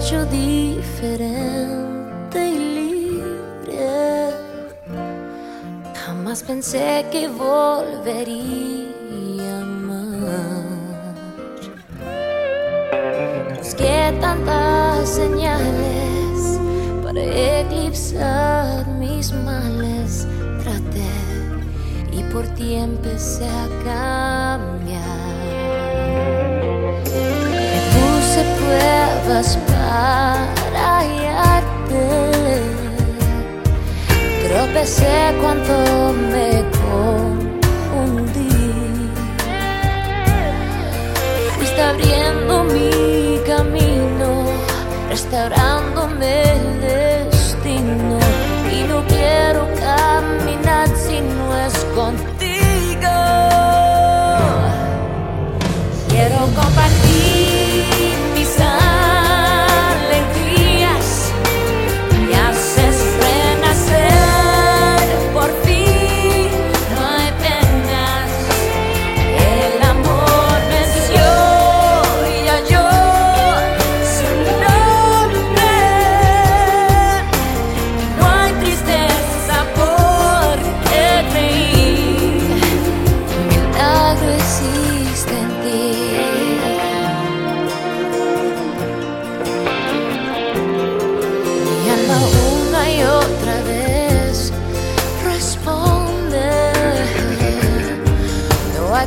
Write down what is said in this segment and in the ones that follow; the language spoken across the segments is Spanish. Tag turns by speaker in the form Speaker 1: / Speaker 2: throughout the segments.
Speaker 1: Hecho diferente y libre. Jamás pensé que volvería mis males. Traté y por ti empecé a cambiar. Me puse pruebas para hallarte. Tropecé cuando me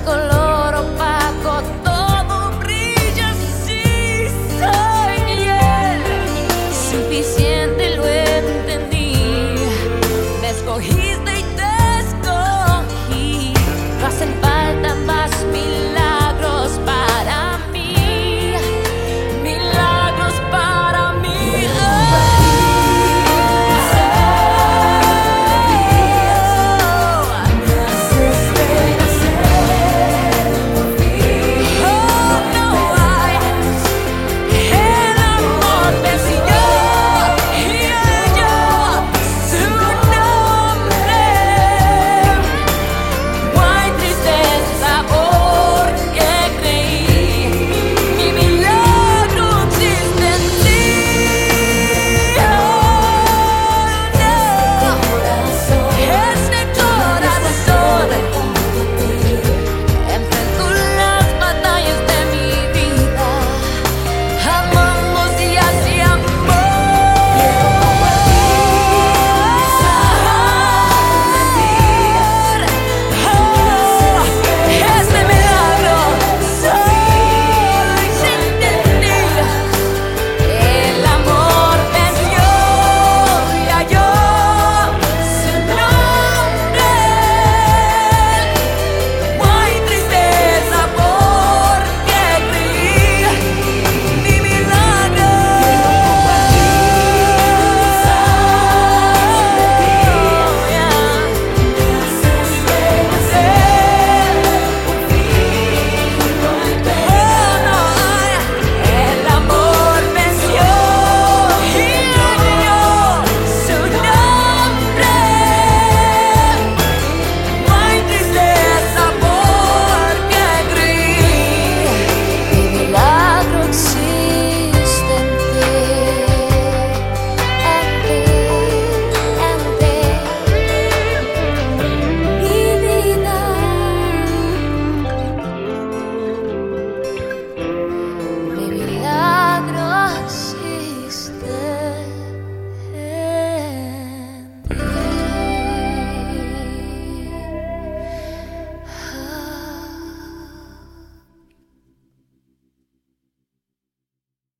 Speaker 1: color.